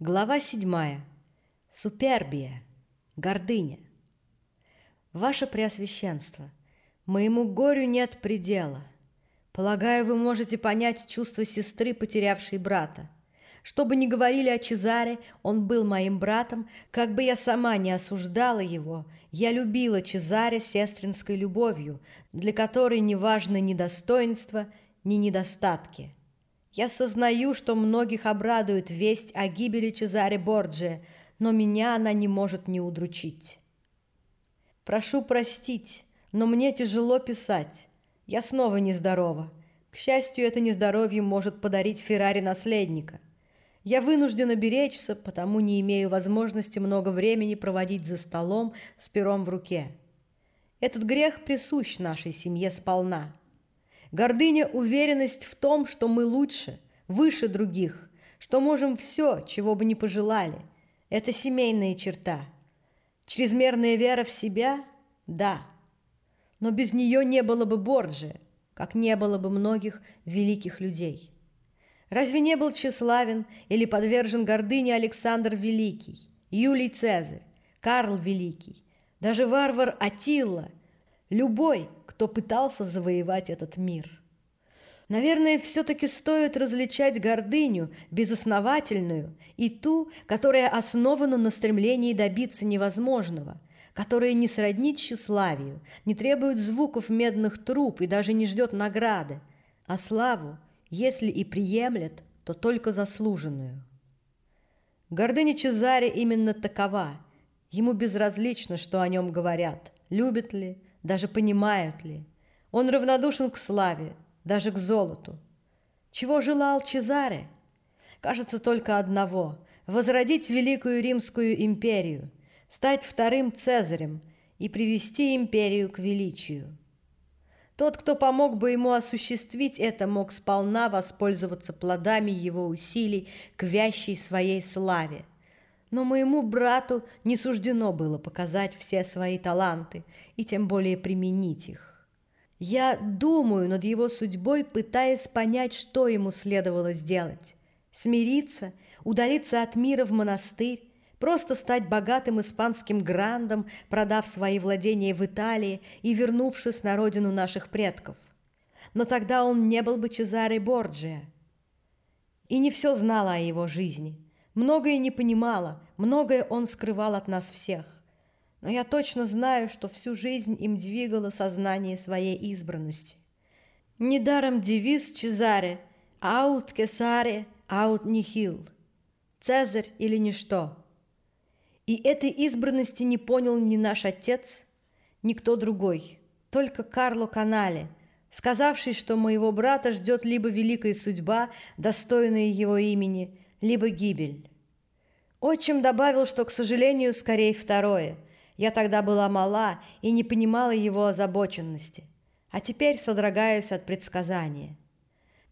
Глава седьмая. Супербия. Гордыня. Ваше Преосвященство, моему горю нет предела. Полагаю, вы можете понять чувство сестры, потерявшей брата. Что бы ни говорили о Чезаре, он был моим братом, как бы я сама не осуждала его, я любила Чезаре сестринской любовью, для которой не важно ни достоинство, ни недостатки. Я сознаю, что многих обрадует весть о гибели Чезаре Борджия, но меня она не может не удручить. Прошу простить, но мне тяжело писать. Я снова нездорова. К счастью, это нездоровье может подарить Феррари наследника. Я вынуждена беречься, потому не имею возможности много времени проводить за столом с пером в руке. Этот грех присущ нашей семье сполна. Гордыня – уверенность в том, что мы лучше, выше других, что можем все, чего бы ни пожелали. Это семейная черта. Чрезмерная вера в себя – да. Но без нее не было бы Борджия, как не было бы многих великих людей. Разве не был тщеславен или подвержен гордыне Александр Великий, Юлий Цезарь, Карл Великий, даже варвар Атилла – любой, кто пытался завоевать этот мир. Наверное, все-таки стоит различать гордыню, безосновательную, и ту, которая основана на стремлении добиться невозможного, которая не сроднит тщеславию, не требует звуков медных труб и даже не ждет награды, а славу, если и приемлет, то только заслуженную. Гордыня Чезаре именно такова. Ему безразлично, что о нем говорят, любят ли, даже понимают ли. Он равнодушен к славе, даже к золоту. Чего желал Чезаре? Кажется, только одного – возродить Великую Римскую империю, стать вторым Цезарем и привести империю к величию. Тот, кто помог бы ему осуществить это, мог сполна воспользоваться плодами его усилий к вящей своей славе – но моему брату не суждено было показать все свои таланты и тем более применить их. Я думаю над его судьбой, пытаясь понять, что ему следовало сделать. Смириться, удалиться от мира в монастырь, просто стать богатым испанским грандом, продав свои владения в Италии и вернувшись на родину наших предков. Но тогда он не был бы Чезаре Борджиа. И не все знала о его жизни – Многое не понимала, многое он скрывал от нас всех. Но я точно знаю, что всю жизнь им двигало сознание своей избранности. Недаром девиз Чезаре «Аут кесаре, аут нихил» «Цезарь или ничто». И этой избранности не понял ни наш отец, ни кто другой, только Карло Канале, сказавший, что моего брата ждет либо великая судьба, достойная его имени – либо гибель. Отчим добавил, что, к сожалению, скорее второе. Я тогда была мала и не понимала его озабоченности, а теперь содрогаюсь от предсказания.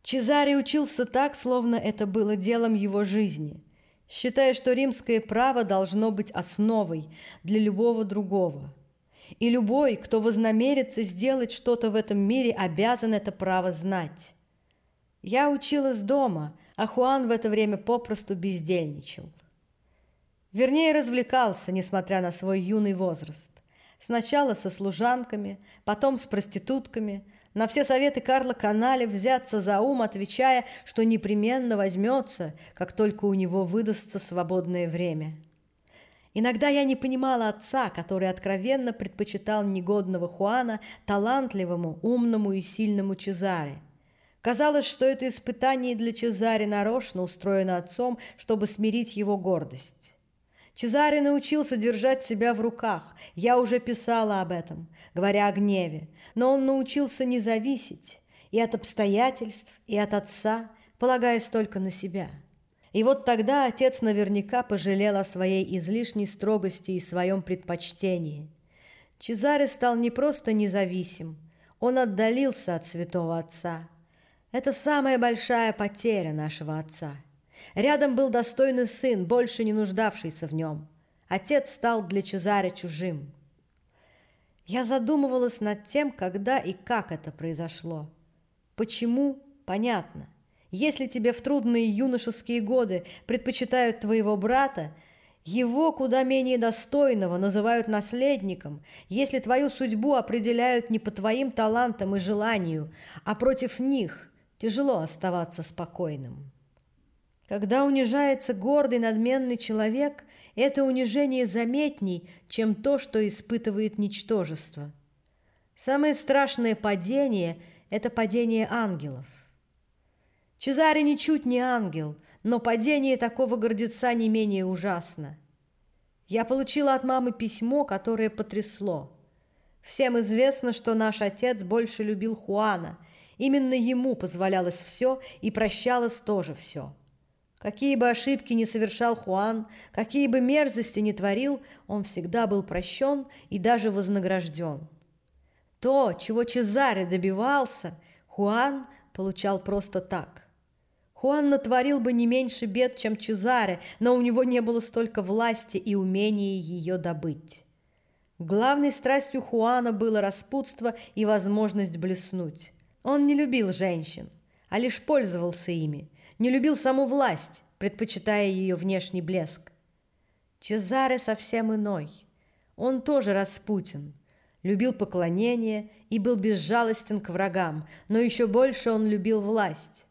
Чезаре учился так, словно это было делом его жизни, считая, что римское право должно быть основой для любого другого. И любой, кто вознамерится сделать что-то в этом мире, обязан это право знать. Я училась дома, а Хуан в это время попросту бездельничал. Вернее, развлекался, несмотря на свой юный возраст. Сначала со служанками, потом с проститутками. На все советы Карла Канале взяться за ум, отвечая, что непременно возьмется, как только у него выдастся свободное время. Иногда я не понимала отца, который откровенно предпочитал негодного Хуана талантливому, умному и сильному Чезаре – Казалось, что это испытание для Чезаре нарочно устроено отцом, чтобы смирить его гордость. Чезаре научился держать себя в руках. Я уже писала об этом, говоря о гневе. Но он научился не зависеть и от обстоятельств, и от отца, полагаясь только на себя. И вот тогда отец наверняка пожалел о своей излишней строгости и своем предпочтении. Чезаре стал не просто независим, он отдалился от святого отца – это самая большая потеря нашего отца. Рядом был достойный сын, больше не нуждавшийся в нем. Отец стал для Чезаря чужим. Я задумывалась над тем, когда и как это произошло. Почему? Понятно. Если тебе в трудные юношеские годы предпочитают твоего брата, его куда менее достойного называют наследником, если твою судьбу определяют не по твоим талантам и желанию, а против них, тяжело оставаться спокойным. Когда унижается гордый, надменный человек, это унижение заметней, чем то, что испытывает ничтожество. Самое страшное падение – это падение ангелов. Чезаре ничуть не ангел, но падение такого гордеца не менее ужасно. Я получила от мамы письмо, которое потрясло. Всем известно, что наш отец больше любил Хуана. Именно ему позволялось все и прощалось тоже все. Какие бы ошибки ни совершал Хуан, какие бы мерзости ни творил, он всегда был прощен и даже вознагражден. То, чего Чезаре добивался, Хуан получал просто так. Хуан натворил бы не меньше бед, чем Чезаре, но у него не было столько власти и умения ее добыть. Главной страстью Хуана было распутство и возможность блеснуть. Он не любил женщин, а лишь пользовался ими, не любил саму власть, предпочитая ее внешний блеск. Чезаре совсем иной. Он тоже распутен, любил поклонение и был безжалостен к врагам, но еще больше он любил власть.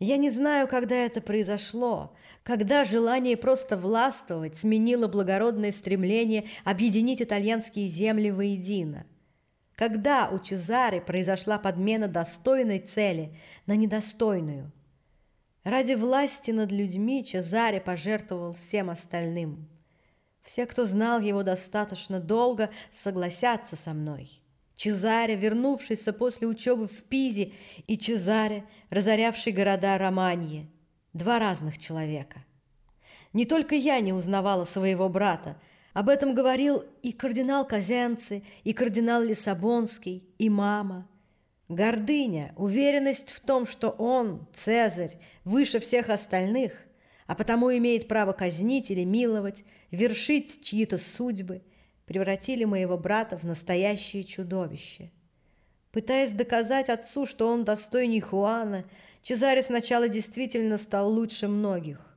Я не знаю, когда это произошло, когда желание просто властвовать сменило благородное стремление объединить итальянские земли воедино. Когда у Чезаре произошла подмена достойной цели на недостойную. Ради власти над людьми Чезаре пожертвовал всем остальным. Все, кто знал его достаточно долго, согласятся со мной. Чезаре, вернувшийся после учебы в Пизе, и Чезаре, разорявший города Романье. Два разных человека. Не только я не узнавала своего брата, об этом говорил и кардинал Казенци, и кардинал Лиссабонский, и мама. Гордыня, уверенность в том, что он, Цезарь, выше всех остальных, а потому имеет право казнить или миловать, вершить чьи-то судьбы – превратили моего брата в настоящее чудовище. Пытаясь доказать отцу, что он достойней Хуана, Чезаре сначала действительно стал лучше многих.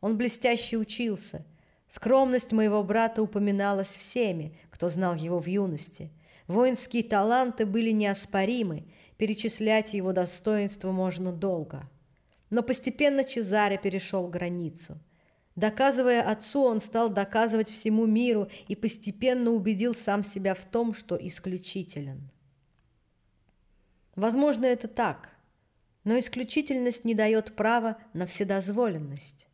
Он блестяще учился. Скромность моего брата упоминалась всеми, кто знал его в юности. Воинские таланты были неоспоримы, перечислять его достоинства можно долго. Но постепенно Чезаре перешел границу – Доказывая отцу, он стал доказывать всему миру и постепенно убедил сам себя в том, что исключителен. Возможно, это так, но исключительность не дает права на вседозволенность.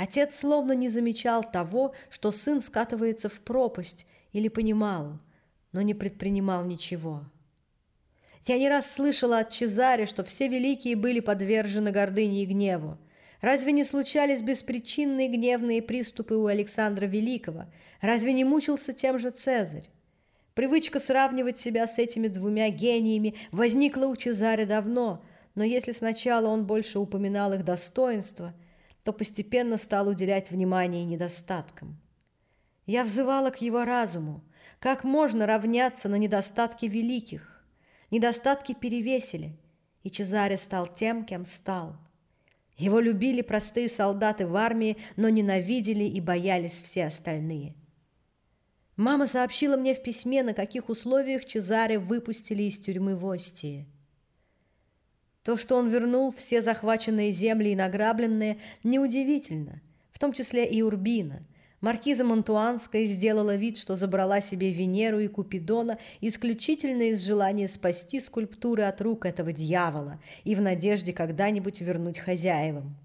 Отец словно не замечал того, что сын скатывается в пропасть, или понимал, но не предпринимал ничего. Я не раз слышала от Чезаре, что все великие были подвержены гордыне и гневу, Разве не случались беспричинные гневные приступы у Александра Великого? Разве не мучился тем же Цезарь? Привычка сравнивать себя с этими двумя гениями возникла у Чезаря давно, но если сначала он больше упоминал их достоинства, то постепенно стал уделять внимание недостаткам. Я взывала к его разуму. Как можно равняться на недостатки великих? Недостатки перевесили, и Чезаре стал тем, кем стал – его любили простые солдаты в армии, но ненавидели и боялись все остальные. Мама сообщила мне в письме, на каких условиях Чезаре выпустили из тюрьмы в Остии. То, что он вернул все захваченные земли и награбленные, неудивительно, в том числе и Урбина – Маркиза Монтуанская сделала вид, что забрала себе Венеру и Купидона исключительно из желания спасти скульптуры от рук этого дьявола и в надежде когда-нибудь вернуть хозяевам.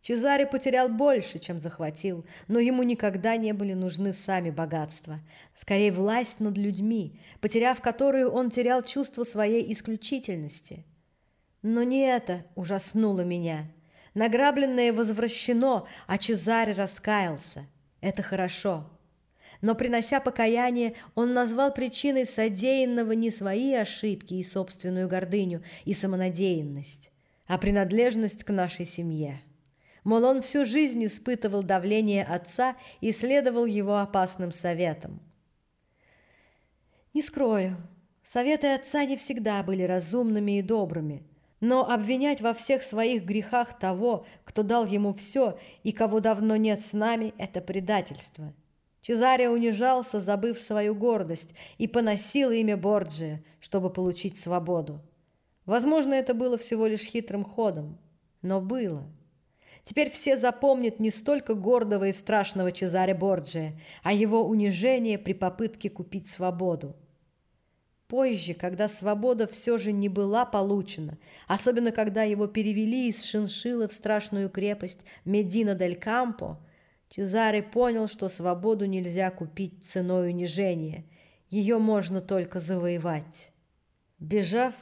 Чезаре потерял больше, чем захватил, но ему никогда не были нужны сами богатства. Скорее, власть над людьми, потеряв которую он терял чувство своей исключительности. Но не это ужаснуло меня. Награбленное возвращено, а Чезаре раскаялся. Это хорошо. Но, принося покаяние, он назвал причиной содеянного не свои ошибки и собственную гордыню и самонадеянность, а принадлежность к нашей семье. Мол, он всю жизнь испытывал давление отца и следовал его опасным советам. Не скрою, советы отца не всегда были разумными и добрыми, Но обвинять во всех своих грехах того, кто дал ему все и кого давно нет с нами, это предательство. Чезаре унижался, забыв свою гордость, и поносил имя Борджия, чтобы получить свободу. Возможно, это было всего лишь хитрым ходом, но было. Теперь все запомнят не столько гордого и страшного Чезаре Борджия, а его унижение при попытке купить свободу. Позже, когда свобода все же не была получена, особенно когда его перевели из Шиншилы в страшную крепость Медина-дель-Кампо, Чезаре понял, что свободу нельзя купить ценой унижения, ее можно только завоевать. Бежав,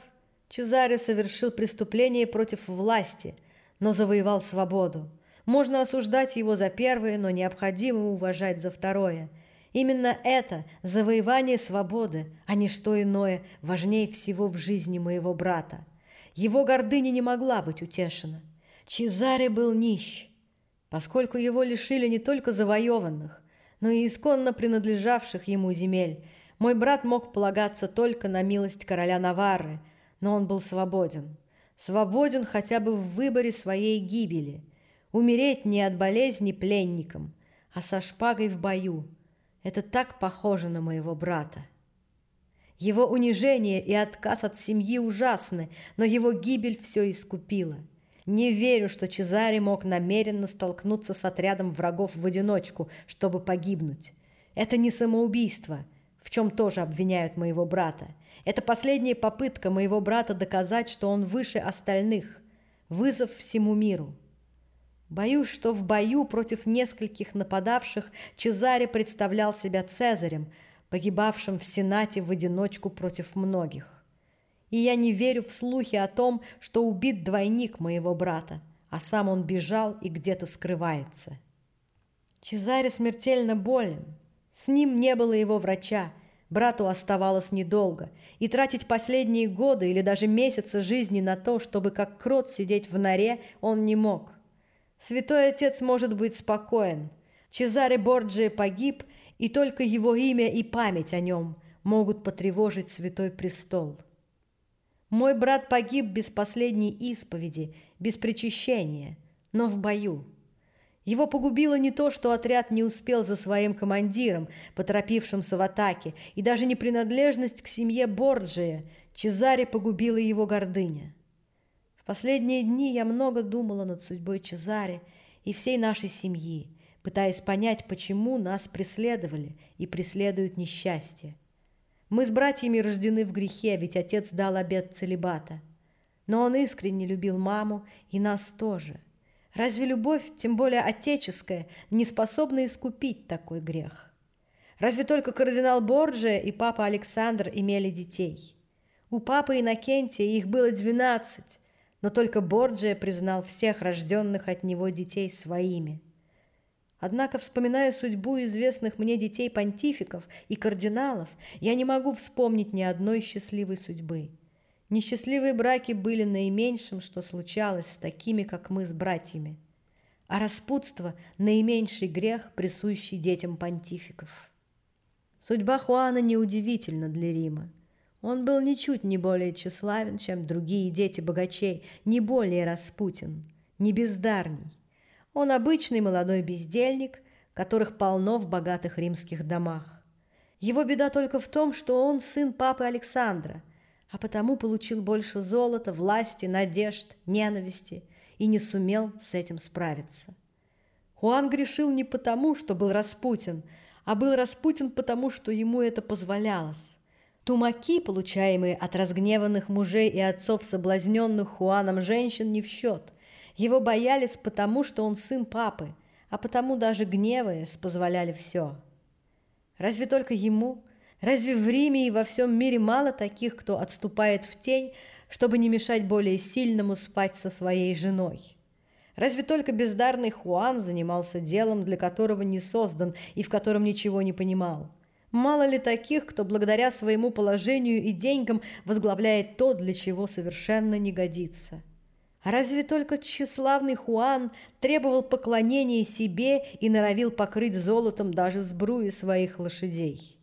Чезаре совершил преступление против власти, но завоевал свободу. Можно осуждать его за первое, но необходимо уважать за второе – Именно это завоевание свободы, а не что иное, важнее всего в жизни моего брата. Его гордыня не могла быть утешена. Чезаре был нищ, поскольку его лишили не только завоеванных, но и исконно принадлежавших ему земель. Мой брат мог полагаться только на милость короля Наварры, но он был свободен. Свободен хотя бы в выборе своей гибели. Умереть не от болезни пленником, а со шпагой в бою – это так похоже на моего брата. Его унижение и отказ от семьи ужасны, но его гибель все искупила. Не верю, что Чезаре мог намеренно столкнуться с отрядом врагов в одиночку, чтобы погибнуть. Это не самоубийство, в чем тоже обвиняют моего брата. Это последняя попытка моего брата доказать, что он выше остальных, вызов всему миру. Боюсь, что в бою против нескольких нападавших Чезаре представлял себя Цезарем, погибавшим в Сенате в одиночку против многих. И я не верю в слухи о том, что убит двойник моего брата, а сам он бежал и где-то скрывается. Чезаре смертельно болен. С ним не было его врача, брату оставалось недолго, и тратить последние годы или даже месяцы жизни на то, чтобы как крот сидеть в норе, он не мог. Святой Отец может быть спокоен. Чезаре Борджи погиб, и только его имя и память о нем могут потревожить Святой Престол. Мой брат погиб без последней исповеди, без причащения, но в бою. Его погубило не то, что отряд не успел за своим командиром, поторопившимся в атаке, и даже не принадлежность к семье Борджия. Чезаре погубила его гордыня. В последние дни я много думала над судьбой Чезаре и всей нашей семьи, пытаясь понять, почему нас преследовали и преследуют несчастье. Мы с братьями рождены в грехе, ведь отец дал обет целебата. Но он искренне любил маму и нас тоже. Разве любовь, тем более отеческая, не способна искупить такой грех? Разве только кардинал Борджия и папа Александр имели детей? У папы Иннокентия их было двенадцать, но только Борджия признал всех рожденных от него детей своими. Однако, вспоминая судьбу известных мне детей понтификов и кардиналов, я не могу вспомнить ни одной счастливой судьбы. Несчастливые браки были наименьшим, что случалось с такими, как мы с братьями. А распутство – наименьший грех, присущий детям понтификов. Судьба Хуана неудивительна для Рима. Он был ничуть не более тщеславен, чем другие дети богачей, не более распутен, не бездарней. Он обычный молодой бездельник, которых полно в богатых римских домах. Его беда только в том, что он сын папы Александра, а потому получил больше золота, власти, надежд, ненависти и не сумел с этим справиться. Хуан грешил не потому, что был распутен, а был распутен потому, что ему это позволялось. Тумаки, получаемые от разгневанных мужей и отцов соблазненных Хуаном женщин, не в счет. Его боялись потому, что он сын папы, а потому даже гневаясь позволяли все. Разве только ему? Разве в Риме и во всем мире мало таких, кто отступает в тень, чтобы не мешать более сильному спать со своей женой? Разве только бездарный Хуан занимался делом, для которого не создан и в котором ничего не понимал? Мало ли таких, кто благодаря своему положению и деньгам возглавляет то, для чего совершенно не годится. А разве только тщеславный Хуан требовал поклонения себе и норовил покрыть золотом даже сбруи своих лошадей?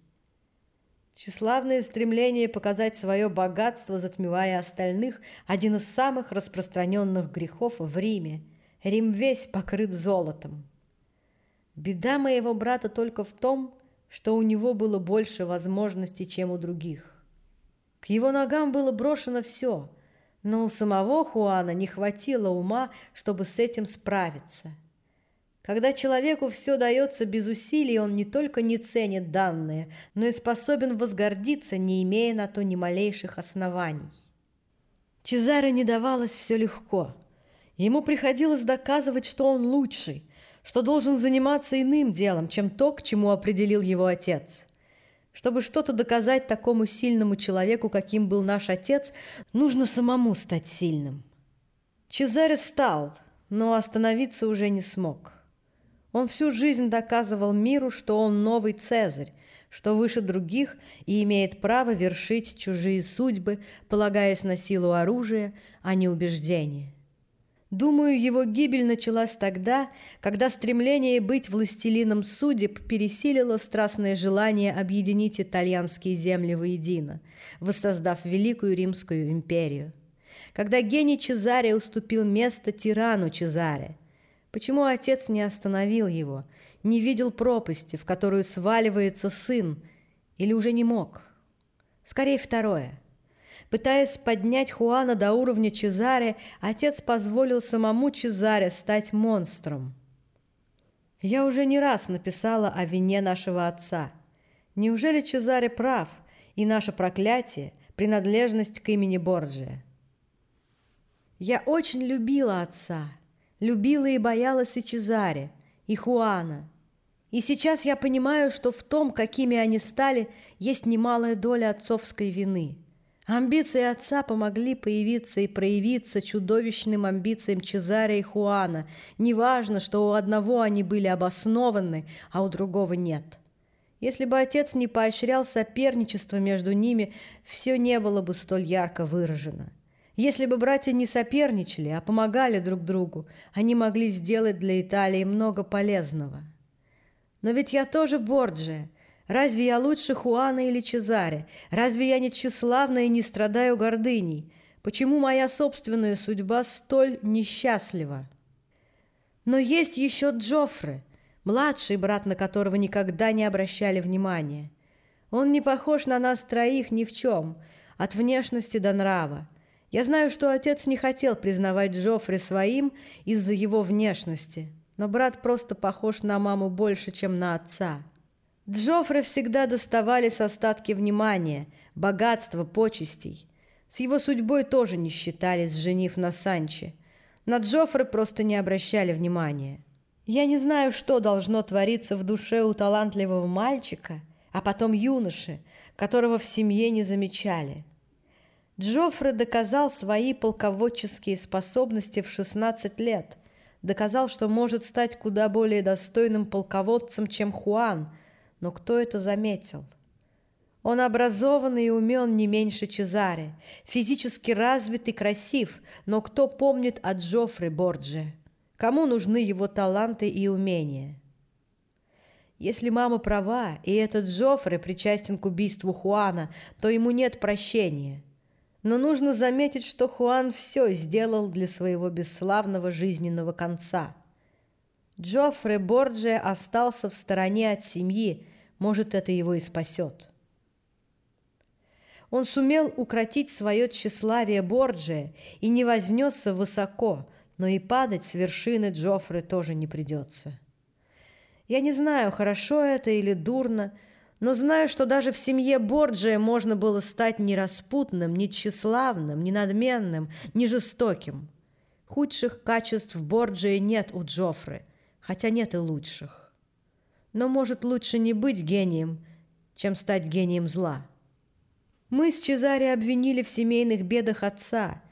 Тщеславное стремление показать свое богатство, затмевая остальных, один из самых распространенных грехов в Риме. Рим весь покрыт золотом. Беда моего брата только в том, что у него было больше возможностей, чем у других. К его ногам было брошено все, но у самого Хуана не хватило ума, чтобы с этим справиться. Когда человеку все дается без усилий, он не только не ценит данные, но и способен возгордиться, не имея на то ни малейших оснований. Чезаре не давалось все легко. Ему приходилось доказывать, что он лучший, что должен заниматься иным делом, чем то, к чему определил его отец. Чтобы что-то доказать такому сильному человеку, каким был наш отец, нужно самому стать сильным. Чезаре стал, но остановиться уже не смог. Он всю жизнь доказывал миру, что он новый Цезарь, что выше других и имеет право вершить чужие судьбы, полагаясь на силу оружия, а не убеждения. Думаю, его гибель началась тогда, когда стремление быть властелином судеб пересилило страстное желание объединить итальянские земли воедино, воссоздав Великую Римскую империю. Когда гений Чезаре уступил место тирану Чезаре. Почему отец не остановил его, не видел пропасти, в которую сваливается сын, или уже не мог? Скорее второе – Пытаясь поднять Хуана до уровня Чезаре, отец позволил самому Чезаре стать монстром. Я уже не раз написала о вине нашего отца. Неужели Чезаре прав, и наше проклятие – принадлежность к имени Борджия? Я очень любила отца, любила и боялась и Чезаре, и Хуана. И сейчас я понимаю, что в том, какими они стали, есть немалая доля отцовской вины – Амбиции отца помогли появиться и проявиться чудовищным амбициям Чезаря и Хуана. Неважно, что у одного они были обоснованы, а у другого нет. Если бы отец не поощрял соперничество между ними, все не было бы столь ярко выражено. Если бы братья не соперничали, а помогали друг другу, они могли сделать для Италии много полезного. Но ведь я тоже Борджия, Разве я лучше Хуана или Чезаре? Разве я не тщеславна и не страдаю гордыней? Почему моя собственная судьба столь несчастлива? Но есть еще Джоффре, младший брат, на которого никогда не обращали внимания. Он не похож на нас троих ни в чем, от внешности до нрава. Я знаю, что отец не хотел признавать Джоффре своим из-за его внешности, но брат просто похож на маму больше, чем на отца. Джоффре всегда доставались остатки внимания, богатства, почестей. С его судьбой тоже не считались, женив на Санче. На Джоффре просто не обращали внимания. Я не знаю, что должно твориться в душе у талантливого мальчика, а потом юноши, которого в семье не замечали. Джоффре доказал свои полководческие способности в 16 лет, доказал, что может стать куда более достойным полководцем, чем Хуан – но кто это заметил? Он образованный и умен не меньше Чезаре, физически развит и красив, но кто помнит о Джоффре Бордже? Кому нужны его таланты и умения? Если мама права, и этот Джоффре причастен к убийству Хуана, то ему нет прощения. Но нужно заметить, что Хуан все сделал для своего бесславного жизненного конца – Джоффре Борджия остался в стороне от семьи, может, это его и спасет. Он сумел укротить свое тщеславие Борджия и не вознесся высоко, но и падать с вершины Джоффре тоже не придется. Я не знаю, хорошо это или дурно, но знаю, что даже в семье Борджия можно было стать не распутным, не тщеславным, не надменным, не жестоким. Худших качеств Борджия нет у Джоффре – хотя нет и лучших. Но может лучше не быть гением, чем стать гением зла. Мы с Чезаре обвинили в семейных бедах отца,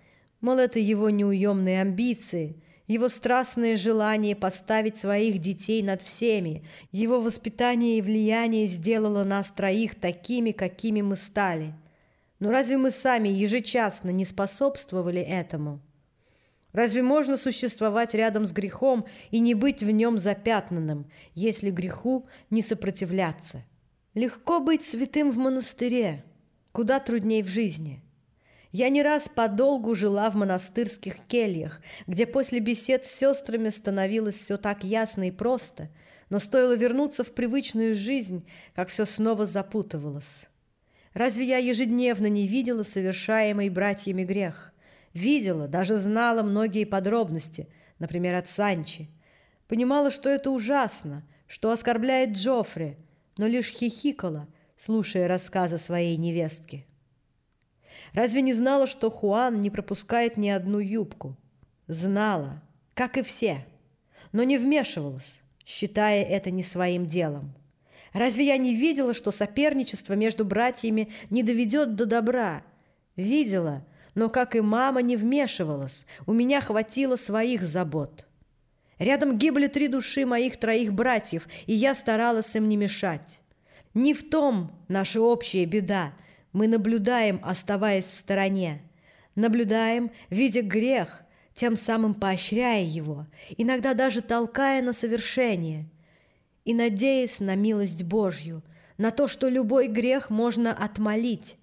мол, это его неуемные амбиции, его страстное желание поставить своих детей над всеми, его воспитание и влияние сделало нас троих такими, какими мы стали. Но разве мы сами ежечасно не способствовали этому?» Разве можно существовать рядом с грехом и не быть в нем запятнанным, если греху не сопротивляться? Легко быть святым в монастыре, куда трудней в жизни. Я не раз подолгу жила в монастырских кельях, где после бесед с сестрами становилось все так ясно и просто, но стоило вернуться в привычную жизнь, как все снова запутывалось. Разве я ежедневно не видела совершаемый братьями грех? Видела, даже знала многие подробности, например, от Санчи. Понимала, что это ужасно, что оскорбляет Джоффри, но лишь хихикала, слушая рассказы своей невестки. Разве не знала, что Хуан не пропускает ни одну юбку? Знала, как и все, но не вмешивалась, считая это не своим делом. Разве я не видела, что соперничество между братьями не доведет до добра? Видела, но, как и мама, не вмешивалась. У меня хватило своих забот. Рядом гибли три души моих троих братьев, и я старалась им не мешать. Не в том наша общая беда. Мы наблюдаем, оставаясь в стороне. Наблюдаем, видя грех, тем самым поощряя его, иногда даже толкая на совершение – и надеясь на милость Божью, на то, что любой грех можно отмолить.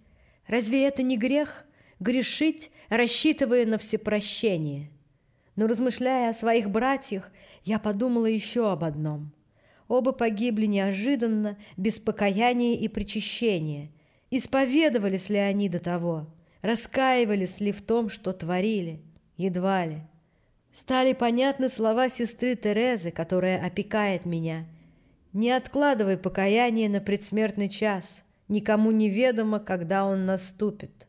Разве это не грех — грешить, рассчитывая на всепрощение? Но, размышляя о своих братьях, я подумала еще об одном. Оба погибли неожиданно, без покаяния и причащения. Исповедовались ли они до того? Раскаивались ли в том, что творили? Едва ли. Стали понятны слова сестры Терезы, которая опекает меня — не откладывай покаяние на предсмертный час, никому неведомо, когда он наступит.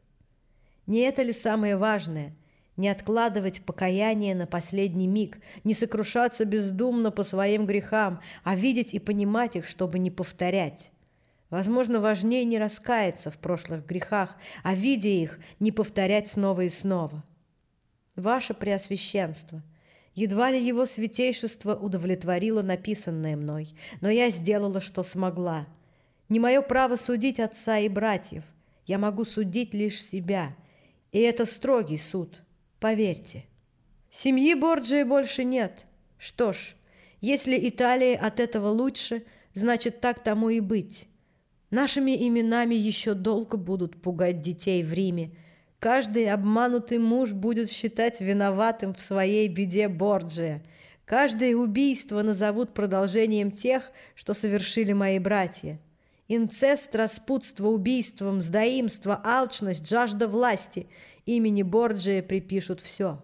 Не это ли самое важное – не откладывать покаяние на последний миг, не сокрушаться бездумно по своим грехам, а видеть и понимать их, чтобы не повторять. Возможно, важнее не раскаяться в прошлых грехах, а, видя их, не повторять снова и снова. Ваше Преосвященство – Едва ли его святейшество удовлетворило написанное мной, но я сделала, что смогла. Не мое право судить отца и братьев, я могу судить лишь себя, и это строгий суд, поверьте. Семьи Борджии больше нет. Что ж, если Италии от этого лучше, значит, так тому и быть. Нашими именами еще долго будут пугать детей в Риме, Каждый обманутый муж будет считать виноватым в своей беде Борджия. Каждое убийство назовут продолжением тех, что совершили мои братья. Инцест, распутство, убийство, мздоимство, алчность, жажда власти. Имени Борджия припишут все.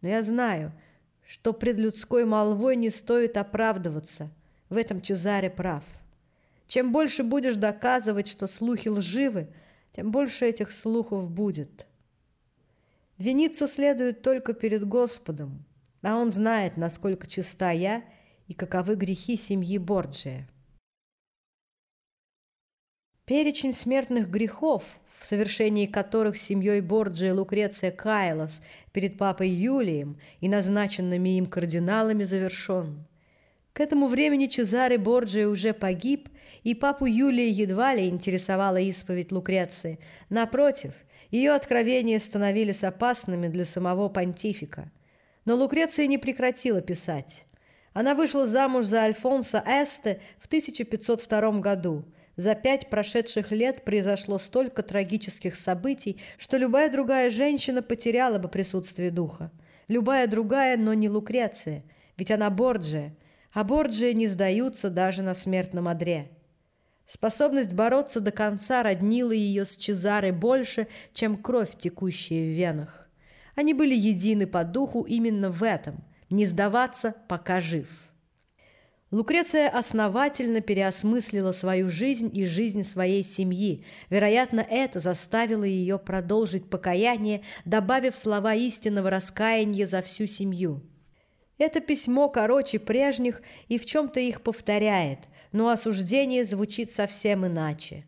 Но я знаю, что пред людской молвой не стоит оправдываться. В этом Чезаре прав. Чем больше будешь доказывать, что слухи лживы, тем больше этих слухов будет. Виниться следует только перед Господом, а Он знает, насколько чиста я и каковы грехи семьи Борджия. Перечень смертных грехов, в совершении которых семьей Борджия Лукреция каялась перед папой Юлием и назначенными им кардиналами, завершен. К этому времени Чезаре Борджия уже погиб, и папу Юлия едва ли интересовала исповедь Лукреции. Напротив, ее откровения становились опасными для самого понтифика. Но Лукреция не прекратила писать. Она вышла замуж за Альфонса Эсте в 1502 году. За пять прошедших лет произошло столько трагических событий, что любая другая женщина потеряла бы присутствие духа. Любая другая, но не Лукреция, ведь она Борджия – а Борджия не сдаются даже на смертном одре. Способность бороться до конца роднила ее с Чезаре больше, чем кровь, текущая в венах. Они были едины по духу именно в этом – не сдаваться, пока жив. Лукреция основательно переосмыслила свою жизнь и жизнь своей семьи. Вероятно, это заставило ее продолжить покаяние, добавив слова истинного раскаяния за всю семью – это письмо короче прежних и в чем-то их повторяет, но осуждение звучит совсем иначе.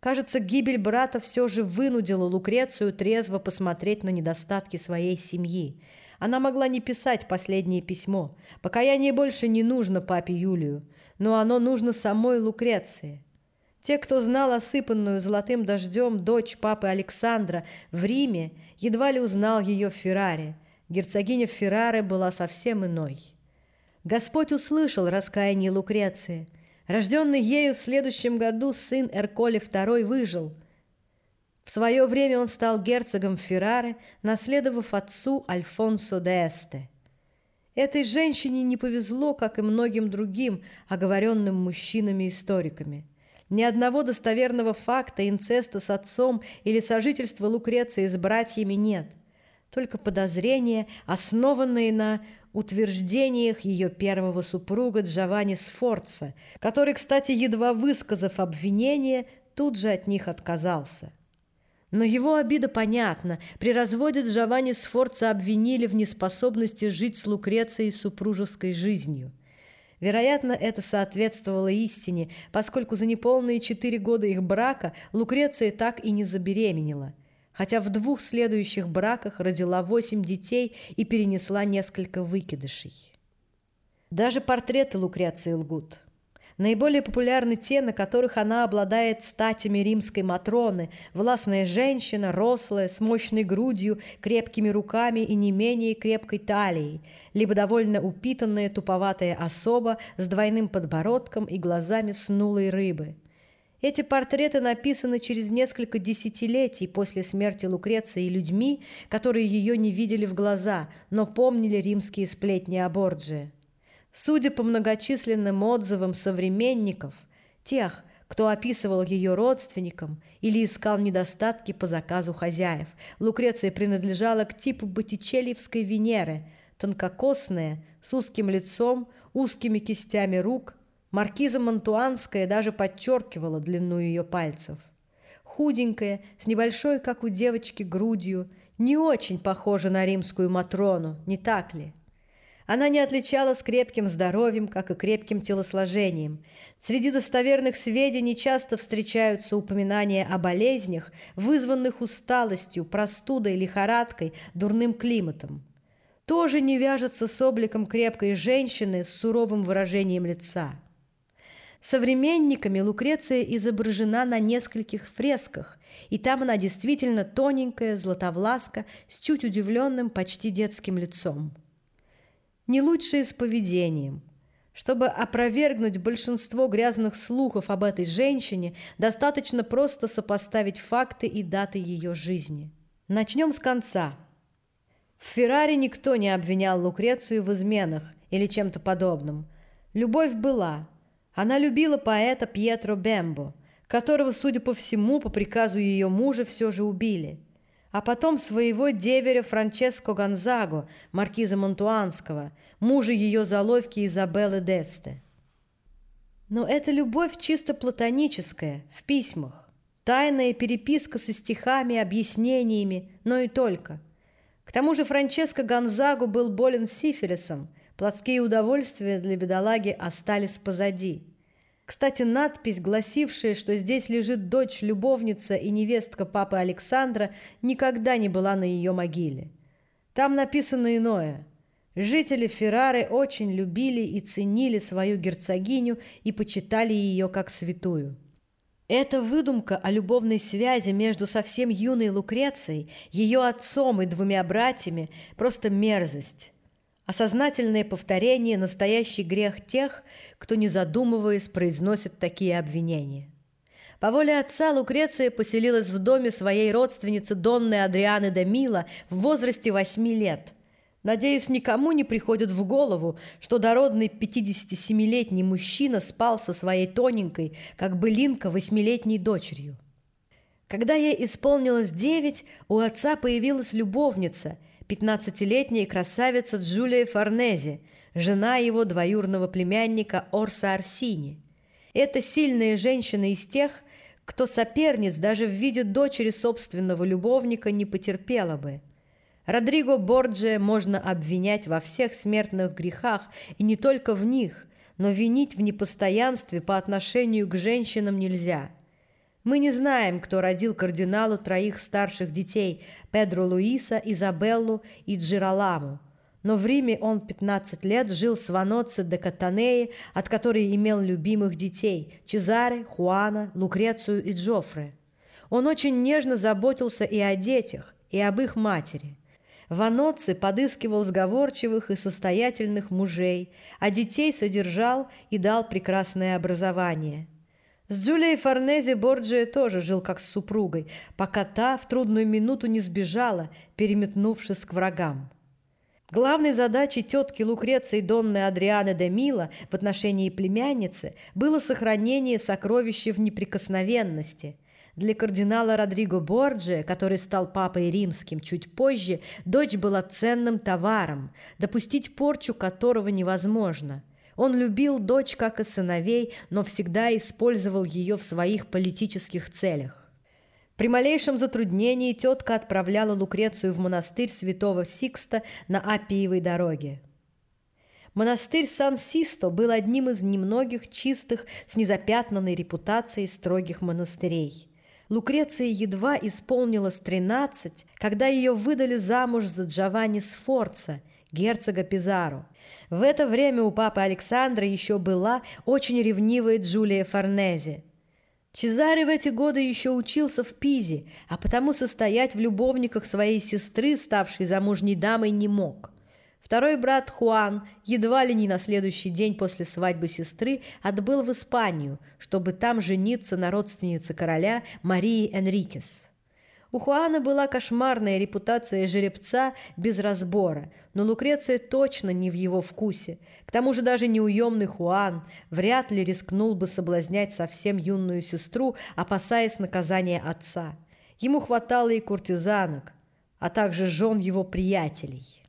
Кажется, гибель брата все же вынудила Лукрецию трезво посмотреть на недостатки своей семьи. Она могла не писать последнее письмо. Покаяние больше не нужно папе Юлию, но оно нужно самой Лукреции. Те, кто знал осыпанную золотым дождем дочь папы Александра в Риме, едва ли узнал ее в Ферраре – герцогиня Феррары была совсем иной. Господь услышал раскаяние Лукреции. Рожденный ею в следующем году сын Эрколи II выжил. В свое время он стал герцогом Феррары, наследовав отцу Альфонсо де Эсте. Этой женщине не повезло, как и многим другим оговоренным мужчинами-историками. Ни одного достоверного факта инцеста с отцом или сожительства Лукреции с братьями нет. Только подозрения, основанные на утверждениях ее первого супруга Джованни Сфорца, который, кстати, едва высказав обвинение, тут же от них отказался. Но его обида понятна. При разводе Джованни Сфорца обвинили в неспособности жить с Лукрецией супружеской жизнью. Вероятно, это соответствовало истине, поскольку за неполные четыре года их брака Лукреция так и не забеременела – хотя в двух следующих браках родила восемь детей и перенесла несколько выкидышей. Даже портреты Лукреции лгут. Наиболее популярны те, на которых она обладает статями римской Матроны, властная женщина, рослая, с мощной грудью, крепкими руками и не менее крепкой талией, либо довольно упитанная туповатая особа с двойным подбородком и глазами снулой рыбы – эти портреты написаны через несколько десятилетий после смерти Лукреции людьми, которые ее не видели в глаза, но помнили римские сплетни о Борджии. Судя по многочисленным отзывам современников, тех, кто описывал ее родственникам или искал недостатки по заказу хозяев, Лукреция принадлежала к типу боттичелliевской Венеры, тонкокосная, с узким лицом, узкими кистями рук – Маркиза Монтуанская даже подчеркивала длину ее пальцев. Худенькая, с небольшой, как у девочки, грудью, не очень похожа на римскую Матрону, не так ли? Она не отличалась крепким здоровьем, как и крепким телосложением. Среди достоверных сведений часто встречаются упоминания о болезнях, вызванных усталостью, простудой, лихорадкой, дурным климатом. Тоже не вяжется с обликом крепкой женщины с суровым выражением лица. Современниками Лукреция изображена на нескольких фресках, и там она действительно тоненькая, златовласка, с чуть удивленным, почти детским лицом. Не лучшее с поведением. Чтобы опровергнуть большинство грязных слухов об этой женщине, достаточно просто сопоставить факты и даты ее жизни. Начнем с конца. В Феррари никто не обвинял Лукрецию в изменах или чем-то подобном. Любовь была – она любила поэта Пьетро Бембо, которого, судя по всему, по приказу ее мужа все же убили, а потом своего деверя Франческо Гонзаго, маркиза Монтуанского, мужа ее заловки Изабеллы Десте. Но это любовь чисто платоническая, в письмах, тайная переписка со стихами, объяснениями, но и только. К тому же Франческо Гонзаго был болен сифилисом – Плотские удовольствия для бедолаги остались позади. Кстати, надпись, гласившая, что здесь лежит дочь, любовница и невестка папы Александра, никогда не была на ее могиле. Там написано иное. Жители Феррары очень любили и ценили свою герцогиню и почитали ее как святую. Эта выдумка о любовной связи между совсем юной Лукрецией, ее отцом и двумя братьями – просто мерзость. Осознательное повторение – настоящий грех тех, кто, не задумываясь, произносит такие обвинения. По воле отца Лукреция поселилась в доме своей родственницы Донны Адрианы де Мила в возрасте восьми лет. Надеюсь, никому не приходит в голову, что дородный 57-летний мужчина спал со своей тоненькой, как былинка, восьмилетней дочерью. Когда ей исполнилось девять, у отца появилась любовница – пятнадцатилетняя красавица Джулия Форнези, жена его двоюрного племянника Орса Арсини. Это сильная женщина из тех, кто соперниц даже в виде дочери собственного любовника не потерпела бы. Родриго Борджия можно обвинять во всех смертных грехах, и не только в них, но винить в непостоянстве по отношению к женщинам нельзя – мы не знаем, кто родил кардиналу троих старших детей – Педро Луиса, Изабеллу и Джираламу. Но в Риме он 15 лет жил с Ваноци де Катанеи, от которой имел любимых детей – Чезаре, Хуана, Лукрецию и Джоффре. Он очень нежно заботился и о детях, и об их матери. Ваноци подыскивал сговорчивых и состоятельных мужей, а детей содержал и дал прекрасное образование. С Джулией Форнези Борджия тоже жил как с супругой, пока та в трудную минуту не сбежала, переметнувшись к врагам. Главной задачей тетки Лукреции Донны Адрианы де Мила в отношении племянницы было сохранение сокровища в неприкосновенности. Для кардинала Родриго Борджия, который стал папой римским чуть позже, дочь была ценным товаром, допустить порчу которого невозможно. Он любил дочь, как и сыновей, но всегда использовал ее в своих политических целях. При малейшем затруднении тетка отправляла Лукрецию в монастырь святого Сикста на Апиевой дороге. Монастырь Сан-Систо был одним из немногих чистых с незапятнанной репутацией строгих монастырей. Лукреция едва исполнилось тринадцать, когда ее выдали замуж за Джованни Сфорца, герцога Пизаро. В это время у папы Александра еще была очень ревнивая Джулия Форнези – Чезаре в эти годы еще учился в Пизе, а потому состоять в любовниках своей сестры, ставшей замужней дамой, не мог. Второй брат Хуан едва ли не на следующий день после свадьбы сестры отбыл в Испанию, чтобы там жениться на родственнице короля Марии Энрикес. У Хуана была кошмарная репутация жеребца без разбора, но Лукреция точно не в его вкусе. К тому же даже неуемный Хуан вряд ли рискнул бы соблазнять совсем юную сестру, опасаясь наказания отца. Ему хватало и куртизанок, а также жен его приятелей.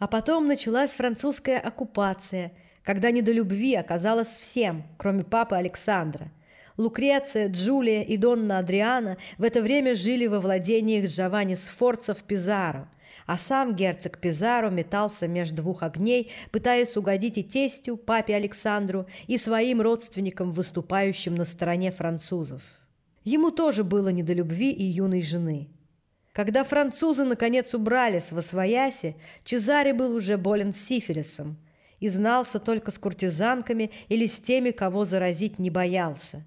А потом началась французская оккупация, когда не до любви оказалось всем, кроме папы Александра – Лукреция, Джулия и Донна Адриана в это время жили во владениях Джованни Сфорца в Пизаро, а сам герцог Пизаро метался между двух огней, пытаясь угодить и тестю, папе Александру, и своим родственникам, выступающим на стороне французов. Ему тоже было не до любви и юной жены. Когда французы наконец убрались во свояси, Чезаре был уже болен сифилисом и знался только с куртизанками или с теми, кого заразить не боялся.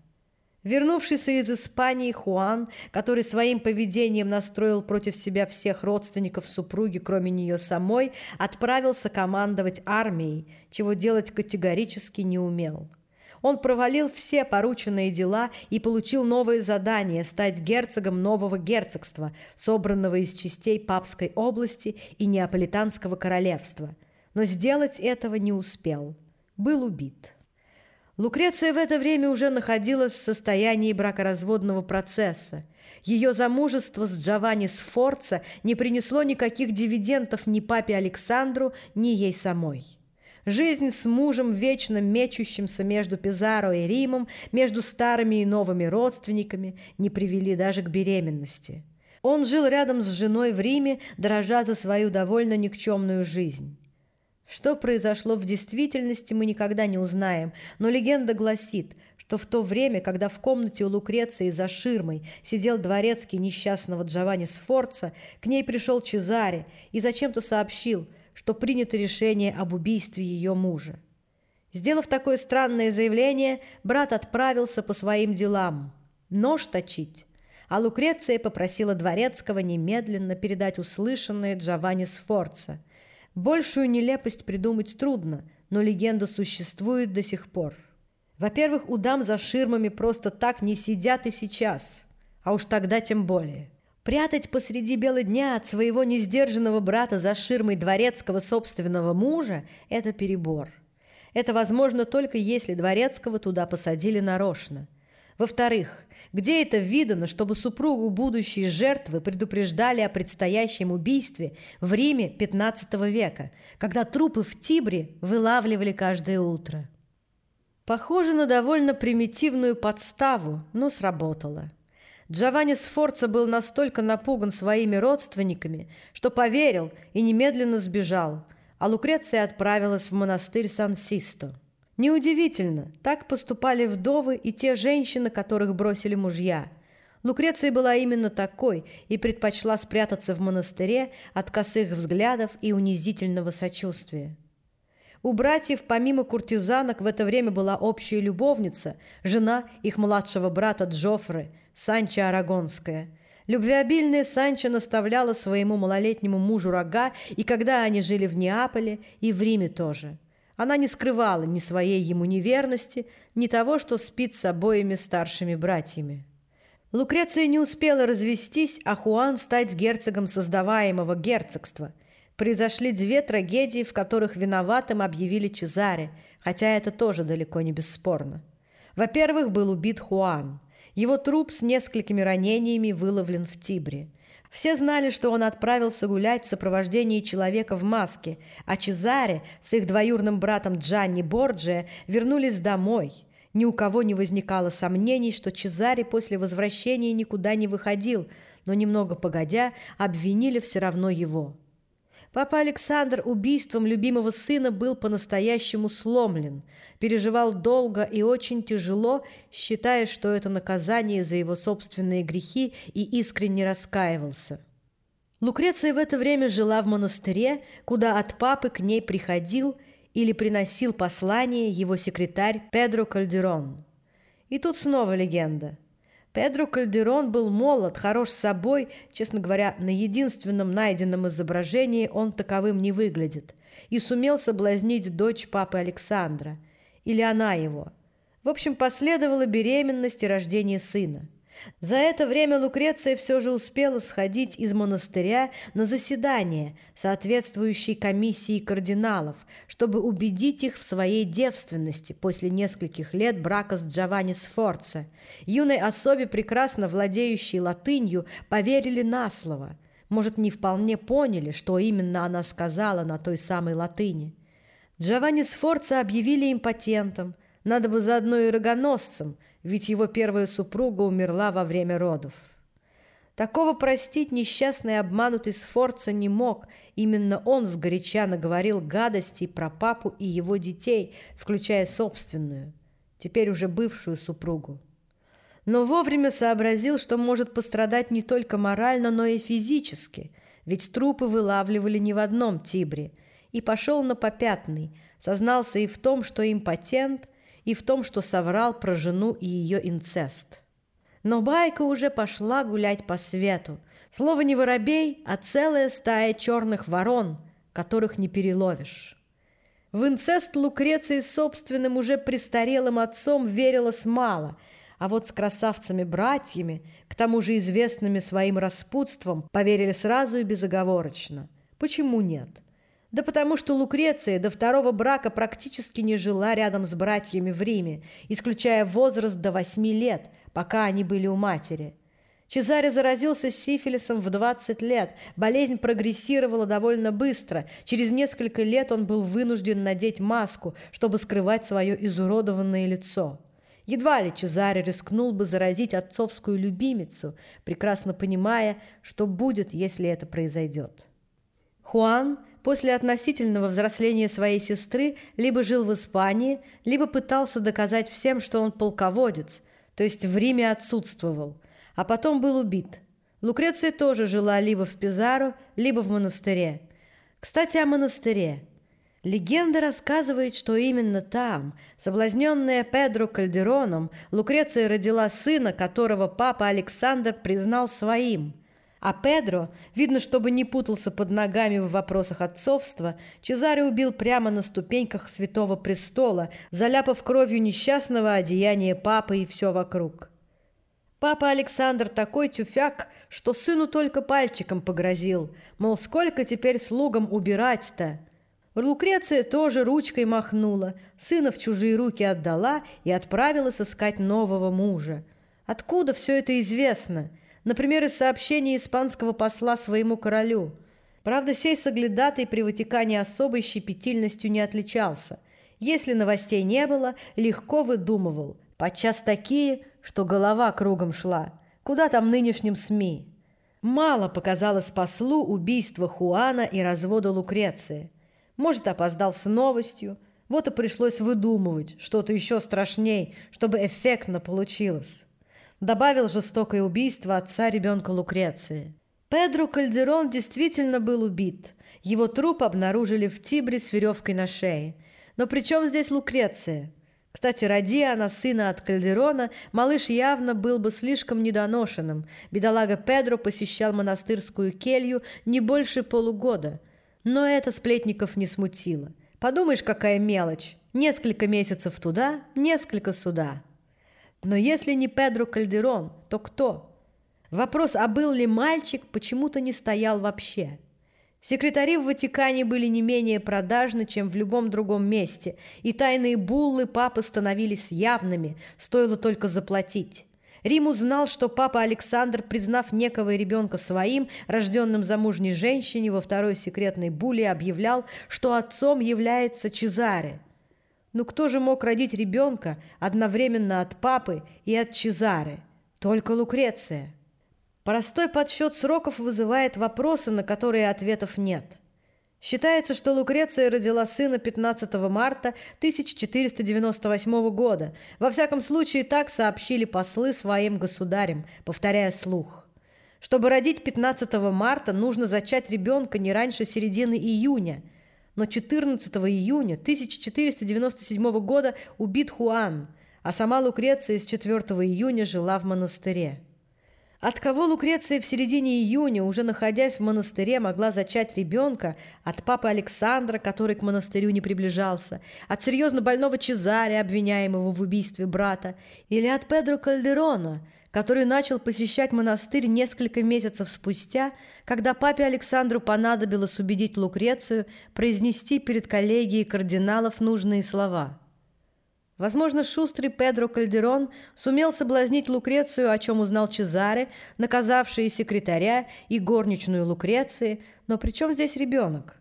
Вернувшийся из Испании Хуан, который своим поведением настроил против себя всех родственников супруги, кроме нее самой, отправился командовать армией, чего делать категорически не умел. Он провалил все порученные дела и получил новое задание стать герцогом нового герцогства, собранного из частей Папской области и Неаполитанского королевства. Но сделать этого не успел. Был убит. Лукреция в это время уже находилась в состоянии бракоразводного процесса. Ее замужество с Джованни Сфорца не принесло никаких дивидендов ни папе Александру, ни ей самой. Жизнь с мужем, вечно мечущимся между Пизаро и Римом, между старыми и новыми родственниками, не привели даже к беременности. Он жил рядом с женой в Риме, дорожа за свою довольно никчемную жизнь. Что произошло в действительности, мы никогда не узнаем, но легенда гласит, что в то время, когда в комнате у Лукреции за ширмой сидел дворецкий несчастного Джованни Сфорца, к ней пришел Чезаре и зачем-то сообщил, что принято решение об убийстве ее мужа. Сделав такое странное заявление, брат отправился по своим делам – нож точить, а Лукреция попросила дворецкого немедленно передать услышанное Джованни Сфорца – Большую нелепость придумать трудно, но легенда существует до сих пор. Во-первых, у дам за ширмами просто так не сидят и сейчас, а уж тогда тем более. Прятать посреди бела дня от своего несдержанного брата за ширмой дворецкого собственного мужа – это перебор. Это возможно только если дворецкого туда посадили нарочно. Во-вторых, где это видано, чтобы супругу будущей жертвы предупреждали о предстоящем убийстве в Риме XV века, когда трупы в Тибре вылавливали каждое утро? Похоже на довольно примитивную подставу, но сработало. Джованни Сфорца был настолько напуган своими родственниками, что поверил и немедленно сбежал, а Лукреция отправилась в монастырь Сан-Систо. Неудивительно, так поступали вдовы и те женщины, которых бросили мужья. Лукреция была именно такой и предпочла спрятаться в монастыре от косых взглядов и унизительного сочувствия. У братьев помимо куртизанок в это время была общая любовница, жена их младшего брата Джофры, Санча Арагонская. Любвеобильная Санчо наставляла своему малолетнему мужу рога, и когда они жили в Неаполе, и в Риме тоже. Она не скрывала ни своей ему неверности, ни того, что спит с обоими старшими братьями. Лукреция не успела развестись, а Хуан стать герцогом создаваемого герцогства. Произошли две трагедии, в которых виноватым объявили Чезаре, хотя это тоже далеко не бесспорно. Во-первых, был убит Хуан – его труп с несколькими ранениями выловлен в Тибре. Все знали, что он отправился гулять в сопровождении человека в маске, а Чезаре с их двоюрным братом Джанни Борджия вернулись домой. Ни у кого не возникало сомнений, что Чезаре после возвращения никуда не выходил, но немного погодя обвинили все равно его. Папа Александр убийством любимого сына был по-настоящему сломлен, переживал долго и очень тяжело, считая, что это наказание за его собственные грехи и искренне раскаивался. Лукреция в это время жила в монастыре, куда от папы к ней приходил или приносил послание его секретарь Педро Кальдерон. И тут снова легенда – Педро Кальдерон был молод, хорош собой, честно говоря, на единственном найденном изображении он таковым не выглядит, и сумел соблазнить дочь папы Александра, или она его. В общем, последовала беременность и рождение сына. За это время Лукреция все же успела сходить из монастыря на заседание соответствующей комиссии кардиналов, чтобы убедить их в своей девственности после нескольких лет брака с Джованни Сфорца. Юной особе, прекрасно владеющей латынью, поверили на слово. Может, не вполне поняли, что именно она сказала на той самой латыни. Джованни Сфорца объявили импотентом, надо бы заодно и рогоносцем – ведь его первая супруга умерла во время родов. Такого простить несчастный обманутый Сфорца не мог. Именно он сгоряча наговорил гадостей про папу и его детей, включая собственную, теперь уже бывшую супругу. Но вовремя сообразил, что может пострадать не только морально, но и физически, ведь трупы вылавливали не в одном Тибре, и пошел на попятный, сознался и в том, что импотент – и в том, что соврал про жену и ее инцест. Но байка уже пошла гулять по свету. Слово не воробей, а целая стая черных ворон, которых не переловишь. В инцест Лукреции собственным уже престарелым отцом верилось мало, а вот с красавцами-братьями, к тому же известными своим распутством, поверили сразу и безоговорочно. Почему нет? Да потому что Лукреция до второго брака практически не жила рядом с братьями в Риме, исключая возраст до восьми лет, пока они были у матери. Чезаре заразился сифилисом в 20 лет. Болезнь прогрессировала довольно быстро. Через несколько лет он был вынужден надеть маску, чтобы скрывать свое изуродованное лицо. Едва ли Чезаре рискнул бы заразить отцовскую любимицу, прекрасно понимая, что будет, если это произойдет. Хуан после относительного взросления своей сестры либо жил в Испании, либо пытался доказать всем, что он полководец, то есть в Риме отсутствовал, а потом был убит. Лукреция тоже жила либо в Пизаро, либо в монастыре. Кстати, о монастыре. Легенда рассказывает, что именно там, соблазненная Педро Кальдероном, Лукреция родила сына, которого папа Александр признал своим – а Педро, видно, чтобы не путался под ногами в вопросах отцовства, Чезаре убил прямо на ступеньках Святого Престола, заляпав кровью несчастного одеяния папы и все вокруг. Папа Александр такой тюфяк, что сыну только пальчиком погрозил, мол, сколько теперь слугам убирать-то? Лукреция тоже ручкой махнула, сына в чужие руки отдала и отправилась искать нового мужа. Откуда все это известно? — Например, из сообщения испанского посла своему королю. Правда, сей соглядатый при Ватикане особой щепетильностью не отличался. Если новостей не было, легко выдумывал. Подчас такие, что голова кругом шла. Куда там нынешним СМИ? Мало показалось послу убийства Хуана и развода Лукреции. Может, опоздал с новостью. Вот и пришлось выдумывать что-то еще страшней, чтобы эффектно получилось добавил жестокое убийство отца ребенка Лукреции. Педро Кальдерон действительно был убит. Его труп обнаружили в Тибре с веревкой на шее. Но при чем здесь Лукреция? Кстати, роди она сына от Кальдерона, малыш явно был бы слишком недоношенным. Бедолага Педро посещал монастырскую келью не больше полугода. Но это сплетников не смутило. Подумаешь, какая мелочь. Несколько месяцев туда, несколько сюда. Но если не Педро Кальдерон, то кто? Вопрос, а был ли мальчик, почему-то не стоял вообще. Секретари в Ватикане были не менее продажны, чем в любом другом месте, и тайные буллы папы становились явными, стоило только заплатить. Рим узнал, что папа Александр, признав некого ребенка своим, рожденным замужней женщине, во второй секретной булле объявлял, что отцом является Чезаре. Ну кто же мог родить ребенка одновременно от папы и от Чезаре? Только Лукреция. Простой подсчет сроков вызывает вопросы, на которые ответов нет. Считается, что Лукреция родила сына 15 марта 1498 года. Во всяком случае, так сообщили послы своим государям, повторяя слух. Чтобы родить 15 марта, нужно зачать ребенка не раньше середины июня. Но 14 июня 1497 года убит Хуан, а сама Лукреция с 4 июня жила в монастыре. От кого Лукреция в середине июня, уже находясь в монастыре, могла зачать ребенка? От папы Александра, который к монастырю не приближался? От серьезно больного Чезаря, обвиняемого в убийстве брата? Или от Педро Кальдерона, который начал посещать монастырь несколько месяцев спустя, когда папе Александру понадобилось убедить Лукрецию произнести перед коллегией кардиналов нужные слова – Возможно, шустрый Педро Кальдерон сумел соблазнить Лукрецию, о чем узнал Чезаре, наказавший секретаря и горничную Лукреции, но при чем здесь ребенок?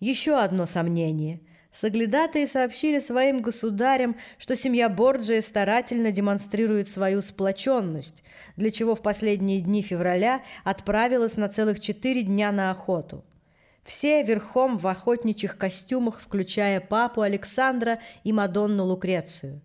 Еще одно сомнение. Соглядатые сообщили своим государям, что семья Борджия старательно демонстрирует свою сплоченность, для чего в последние дни февраля отправилась на целых четыре дня на охоту. Все верхом в охотничьих костюмах, включая папу Александра и Мадонну Лукрецию.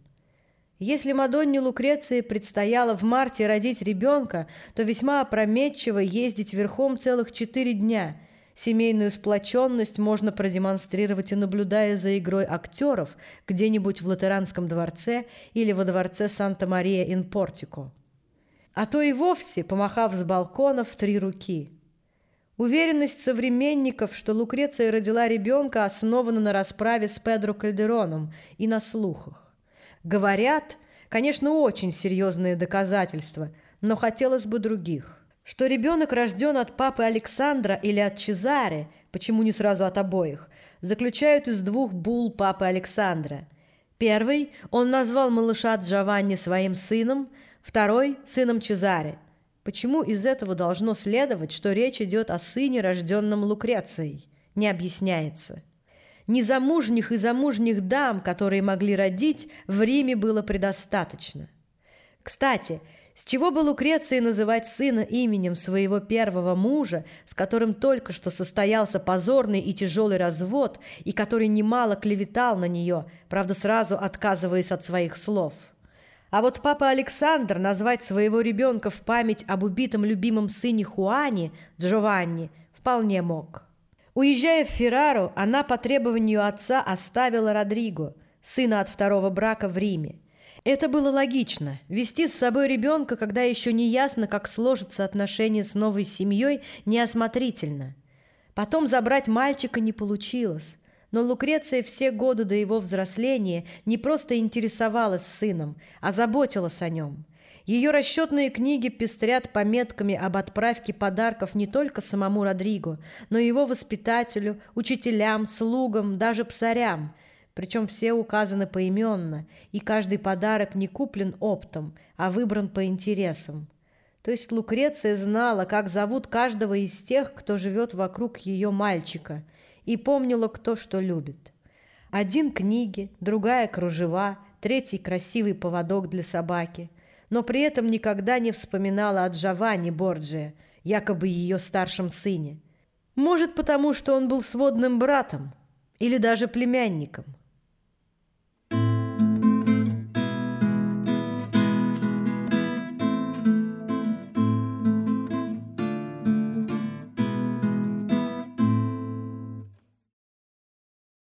Если Мадонне Лукреции предстояло в марте родить ребенка, то весьма опрометчиво ездить верхом целых четыре дня. Семейную сплоченность можно продемонстрировать и наблюдая за игрой актеров где-нибудь в Латеранском дворце или во дворце Санта-Мария-ин-Портико. А то и вовсе, помахав с балкона в три руки – Уверенность современников, что Лукреция родила ребенка, основана на расправе с Педро Кальдероном и на слухах. Говорят, конечно, очень серьезные доказательства, но хотелось бы других. Что ребенок рожден от папы Александра или от Чезаре, почему не сразу от обоих, заключают из двух бул папы Александра. Первый он назвал малыша Джованни своим сыном, второй – сыном Чезаре – Почему из этого должно следовать, что речь идет о сыне, рожденном Лукрецией? Не объясняется. Незамужних и замужних дам, которые могли родить, в Риме было предостаточно. Кстати, с чего бы Лукреции называть сына именем своего первого мужа, с которым только что состоялся позорный и тяжелый развод, и который немало клеветал на нее, правда, сразу отказываясь от своих слов – а вот папа Александр назвать своего ребенка в память об убитом любимом сыне Хуане, Джованни, вполне мог. Уезжая в Феррару, она по требованию отца оставила Родриго, сына от второго брака в Риме. Это было логично. Вести с собой ребенка, когда еще не ясно, как сложатся отношения с новой семьей, неосмотрительно. Потом забрать мальчика не получилось. Но Лукреция все годы до его взросления не просто интересовалась сыном, а заботилась о нем. Ее расчетные книги пестрят пометками об отправке подарков не только самому Родриго, но и его воспитателю, учителям, слугам, даже псарям. Причем все указаны поименно, и каждый подарок не куплен оптом, а выбран по интересам. То есть Лукреция знала, как зовут каждого из тех, кто живет вокруг ее мальчика – и помнила, кто что любит. Один книги, другая кружева, третий красивый поводок для собаки, но при этом никогда не вспоминала о Джованни Борджия, якобы ее старшем сыне. Может, потому что он был сводным братом или даже племянником –